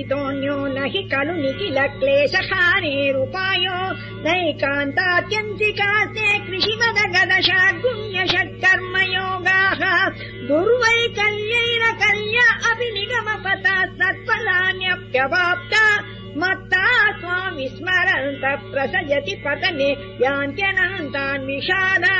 तोऽन्यो न हि खलु निखिल क्लेशहारेरुपायो नैकान्तात्यन्तिकास्ते कृषिमद गुण्य षड् दुर्वैकल्यैरकल्य अपि निगमपता सत्फलान्यप्यवाप्ता। मत्ता स्वामि स्मरन्त प्रसजति पतने यान्त्यनन्तान् विषादा